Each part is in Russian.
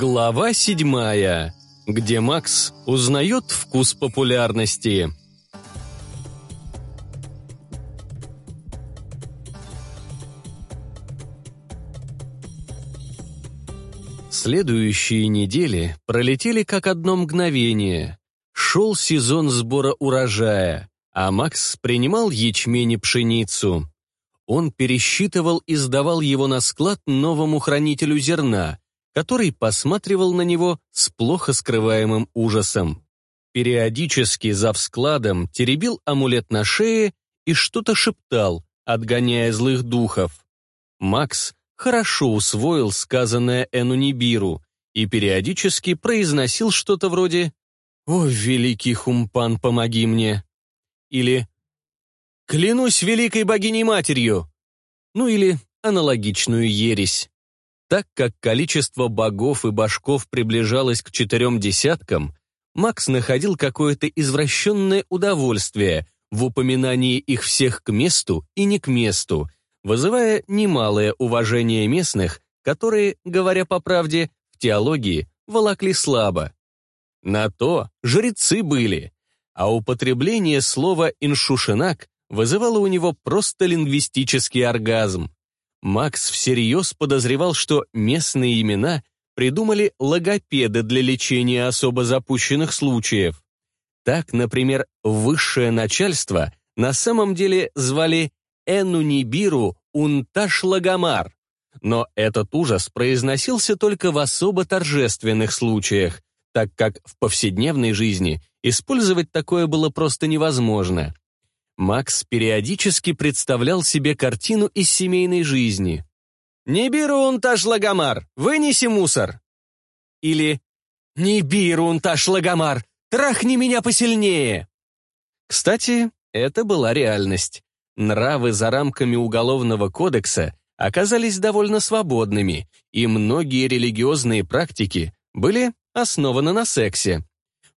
Глава седьмая, где Макс узнает вкус популярности. Следующие недели пролетели как одно мгновение. Шел сезон сбора урожая, а Макс принимал ячмень и пшеницу. Он пересчитывал и сдавал его на склад новому хранителю зерна – который посматривал на него с плохо скрываемым ужасом. Периодически за вскладом теребил амулет на шее и что-то шептал, отгоняя злых духов. Макс хорошо усвоил сказанное Энунибиру и периодически произносил что-то вроде «О, великий хумпан, помоги мне!» или «Клянусь великой богиней-матерью!» ну или аналогичную ересь. Так как количество богов и башков приближалось к четырем десяткам, Макс находил какое-то извращенное удовольствие в упоминании их всех к месту и не к месту, вызывая немалое уважение местных, которые, говоря по правде, в теологии волокли слабо. На то жрецы были, а употребление слова «иншушинак» вызывало у него просто лингвистический оргазм. Макс всерьез подозревал, что местные имена придумали логопеды для лечения особо запущенных случаев. Так, например, высшее начальство на самом деле звали Энунибиру Унташлагамар, Но этот ужас произносился только в особо торжественных случаях, так как в повседневной жизни использовать такое было просто невозможно. Макс периодически представлял себе картину из семейной жизни. «Не берун та шлагомар, вынеси мусор!» Или «Не берун та шлагомар, трахни меня посильнее!» Кстати, это была реальность. Нравы за рамками Уголовного кодекса оказались довольно свободными, и многие религиозные практики были основаны на сексе,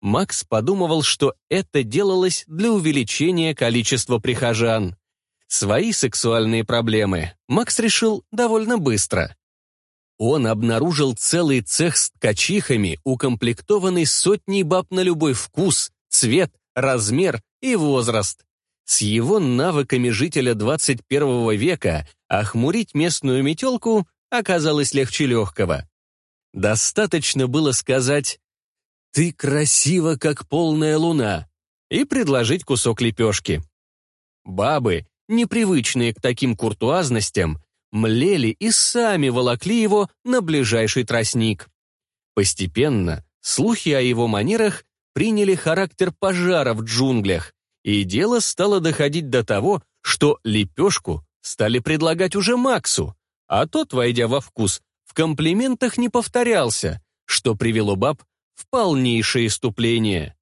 Макс подумывал, что это делалось для увеличения количества прихожан. Свои сексуальные проблемы Макс решил довольно быстро. Он обнаружил целый цех с ткачихами, укомплектованный сотней баб на любой вкус, цвет, размер и возраст. С его навыками жителя 21 века охмурить местную метелку оказалось легче легкого. Достаточно было сказать «Ты красива, как полная луна» и предложить кусок лепешки. Бабы, непривычные к таким куртуазностям, млели и сами волокли его на ближайший тростник. Постепенно слухи о его манерах приняли характер пожара в джунглях, и дело стало доходить до того, что лепешку стали предлагать уже Максу, а тот, войдя во вкус, в комплиментах не повторялся, что привело баб в полнейшее иступление.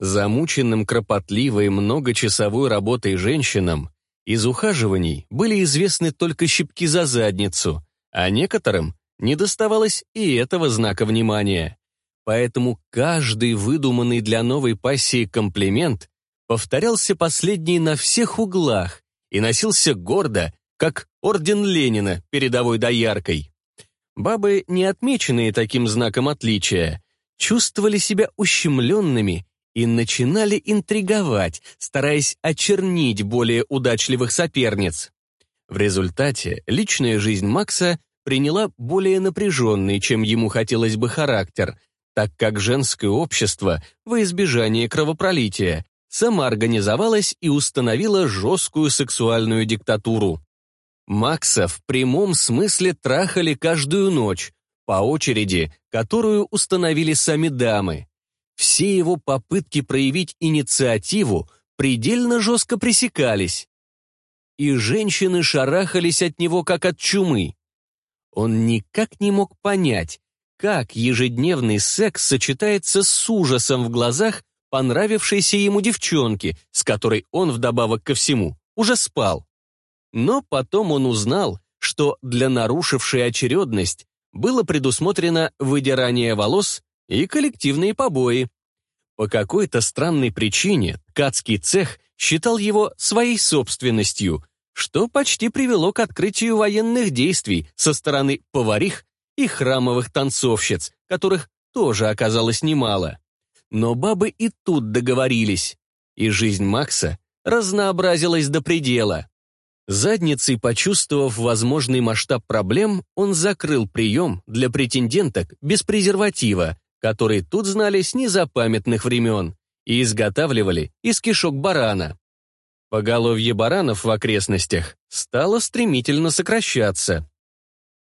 Замученным кропотливой многочасовой работой женщинам из ухаживаний были известны только щипки за задницу, а некоторым не доставалось и этого знака внимания. Поэтому каждый выдуманный для новой пассии комплимент повторялся последний на всех углах и носился гордо, как орден Ленина передовой дояркой. Бабы, не отмеченные таким знаком отличия, чувствовали себя ущемленными и начинали интриговать, стараясь очернить более удачливых соперниц. В результате личная жизнь Макса приняла более напряженный, чем ему хотелось бы характер, так как женское общество во избежание кровопролития самоорганизовалось и установило жесткую сексуальную диктатуру. Макса в прямом смысле трахали каждую ночь, по очереди, которую установили сами дамы. Все его попытки проявить инициативу предельно жестко пресекались. И женщины шарахались от него, как от чумы. Он никак не мог понять, как ежедневный секс сочетается с ужасом в глазах понравившейся ему девчонки, с которой он вдобавок ко всему уже спал. Но потом он узнал, что для нарушившей очередность было предусмотрено выдирание волос и коллективные побои. По какой-то странной причине ткацкий цех считал его своей собственностью, что почти привело к открытию военных действий со стороны поварих и храмовых танцовщиц, которых тоже оказалось немало. Но бабы и тут договорились, и жизнь Макса разнообразилась до предела. Задницей почувствовав возможный масштаб проблем, он закрыл прием для претенденток без презерватива, которые тут знали с незапамятных времен, и изготавливали из кишок барана. Поголовье баранов в окрестностях стало стремительно сокращаться.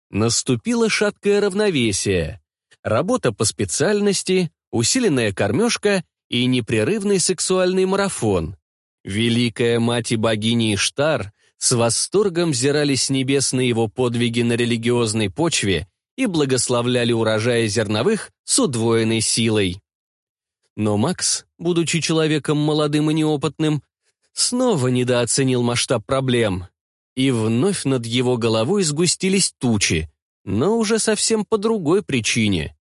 Наступило шаткое равновесие. Работа по специальности, усиленная кормежка и непрерывный сексуальный марафон. Великая мать и богиня Иштар с восторгом взирали с небес на его подвиги на религиозной почве и благословляли урожаи зерновых с удвоенной силой. Но Макс, будучи человеком молодым и неопытным, снова недооценил масштаб проблем. И вновь над его головой сгустились тучи, но уже совсем по другой причине.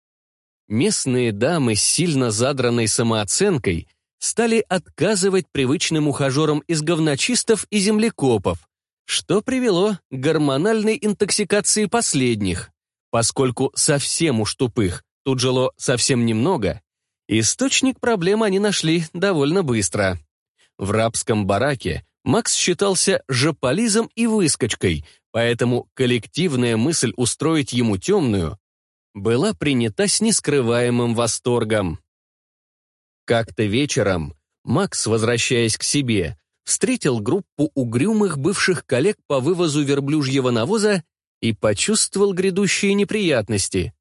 Местные дамы с сильно задранной самооценкой – стали отказывать привычным ухажерам из говночистов и землекопов, что привело к гормональной интоксикации последних, поскольку совсем уж тупых тут жило совсем немного, источник проблем они нашли довольно быстро. В рабском бараке Макс считался жополизом и выскочкой, поэтому коллективная мысль устроить ему темную была принята с нескрываемым восторгом. Как-то вечером Макс, возвращаясь к себе, встретил группу угрюмых бывших коллег по вывозу верблюжьего навоза и почувствовал грядущие неприятности.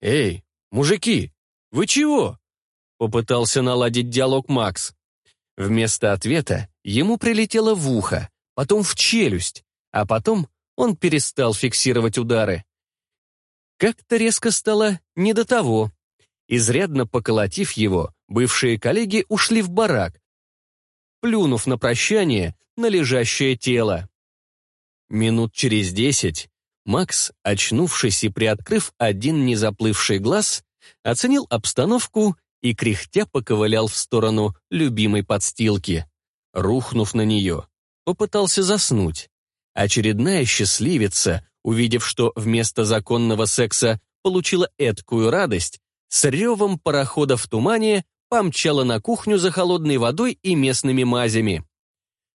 «Эй, мужики, вы чего?» — попытался наладить диалог Макс. Вместо ответа ему прилетело в ухо, потом в челюсть, а потом он перестал фиксировать удары. Как-то резко стало не до того. Изрядно поколотив его, бывшие коллеги ушли в барак, плюнув на прощание на лежащее тело. Минут через десять Макс, очнувшись и приоткрыв один незаплывший глаз, оценил обстановку и кряхтя поковылял в сторону любимой подстилки. Рухнув на нее, попытался заснуть. Очередная счастливица, увидев, что вместо законного секса получила эткую радость, с ревом парохода в тумане помчала на кухню за холодной водой и местными мазями.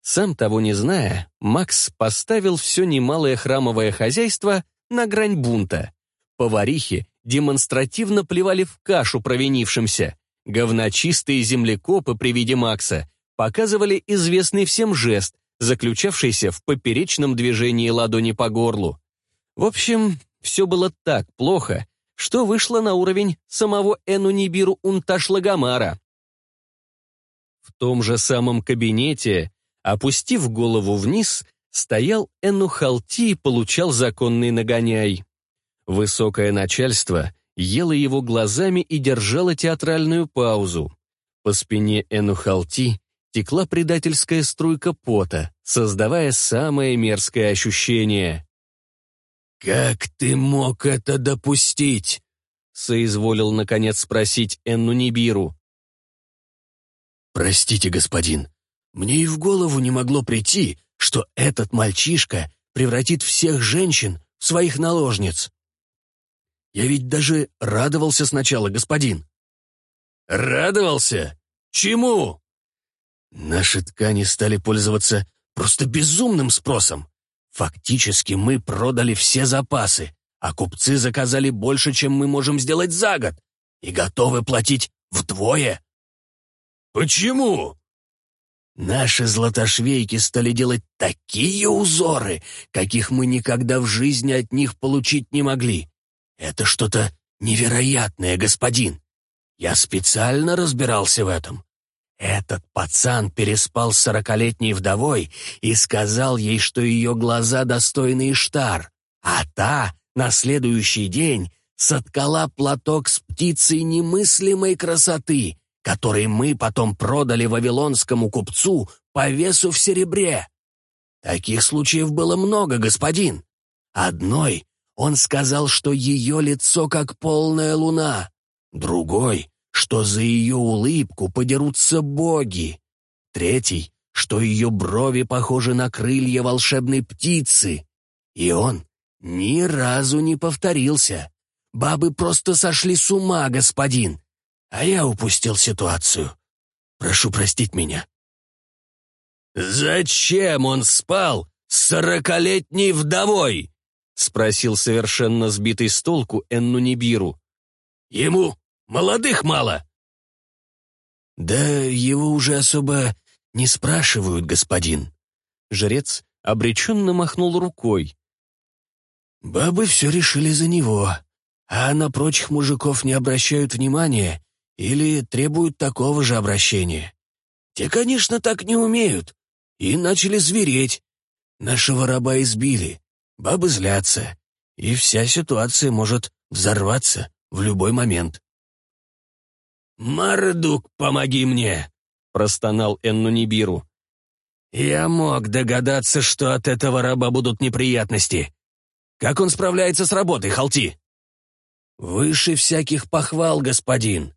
Сам того не зная, Макс поставил все немалое храмовое хозяйство на грань бунта. Поварихи демонстративно плевали в кашу провинившимся. Говночистые землекопы при виде Макса показывали известный всем жест, заключавшийся в поперечном движении ладони по горлу. В общем, все было так плохо, что вышло на уровень самого Энунибиру Унташлагомара. В том же самом кабинете, опустив голову вниз, стоял Энухалти и получал законный нагоняй. Высокое начальство ело его глазами и держало театральную паузу. По спине Энухалти текла предательская струйка пота, создавая самое мерзкое ощущение. «Как ты мог это допустить?» — соизволил, наконец, спросить Энну Нибиру. «Простите, господин, мне и в голову не могло прийти, что этот мальчишка превратит всех женщин в своих наложниц. Я ведь даже радовался сначала, господин». «Радовался? Чему?» Наши ткани стали пользоваться просто безумным спросом. Фактически мы продали все запасы, а купцы заказали больше, чем мы можем сделать за год, и готовы платить вдвое. Почему? Наши златошвейки стали делать такие узоры, каких мы никогда в жизни от них получить не могли. Это что-то невероятное, господин. Я специально разбирался в этом. Этот пацан переспал с сорокалетней вдовой и сказал ей, что ее глаза достойны Иштар, а та на следующий день соткала платок с птицей немыслимой красоты, который мы потом продали вавилонскому купцу по весу в серебре. Таких случаев было много, господин. Одной он сказал, что ее лицо как полная луна, другой, что за ее улыбку подерутся боги. Третий, что ее брови похожи на крылья волшебной птицы. И он ни разу не повторился. Бабы просто сошли с ума, господин. А я упустил ситуацию. Прошу простить меня. «Зачем он спал с сорокалетней вдовой?» — спросил совершенно сбитый с толку Энну Нибиру. «Ему Молодых мало!» «Да его уже особо не спрашивают, господин». Жрец обреченно махнул рукой. «Бабы все решили за него, а на прочих мужиков не обращают внимания или требуют такого же обращения. Те, конечно, так не умеют и начали звереть. Нашего раба избили, бабы злятся, и вся ситуация может взорваться в любой момент. «Мардук, помоги мне!» — простонал Эннунибиру. «Я мог догадаться, что от этого раба будут неприятности. Как он справляется с работой, Халти?» «Выше всяких похвал, господин.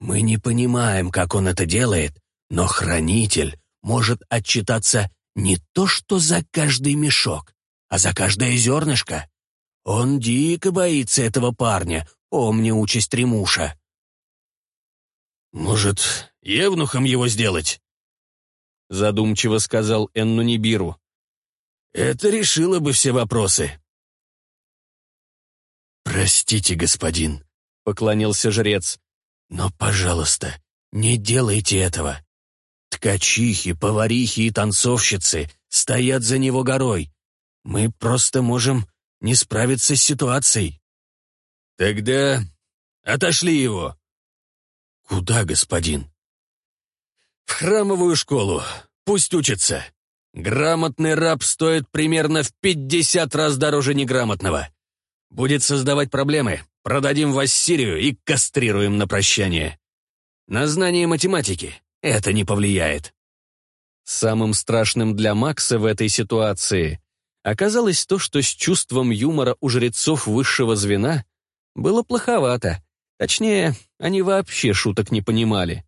Мы не понимаем, как он это делает, но хранитель может отчитаться не то что за каждый мешок, а за каждое зернышко. Он дико боится этого парня, помня участь Тремуша. «Может, евнухом его сделать?» Задумчиво сказал Энну Нибиру. «Это решило бы все вопросы». «Простите, господин», — поклонился жрец, — «но, пожалуйста, не делайте этого. Ткачихи, поварихи и танцовщицы стоят за него горой. Мы просто можем не справиться с ситуацией». «Тогда отошли его», «Куда, господин?» «В храмовую школу. Пусть учится. Грамотный раб стоит примерно в 50 раз дороже неграмотного. Будет создавать проблемы. Продадим вас Сирию и кастрируем на прощание. На знание математики это не повлияет». Самым страшным для Макса в этой ситуации оказалось то, что с чувством юмора у жрецов высшего звена было плоховато, Точнее, они вообще шуток не понимали.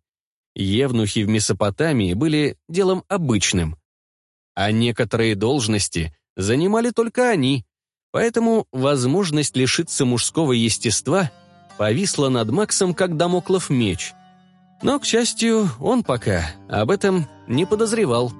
Евнухи в Месопотамии были делом обычным. А некоторые должности занимали только они, поэтому возможность лишиться мужского естества повисла над Максом как домоклов меч. Но, к счастью, он пока об этом не подозревал.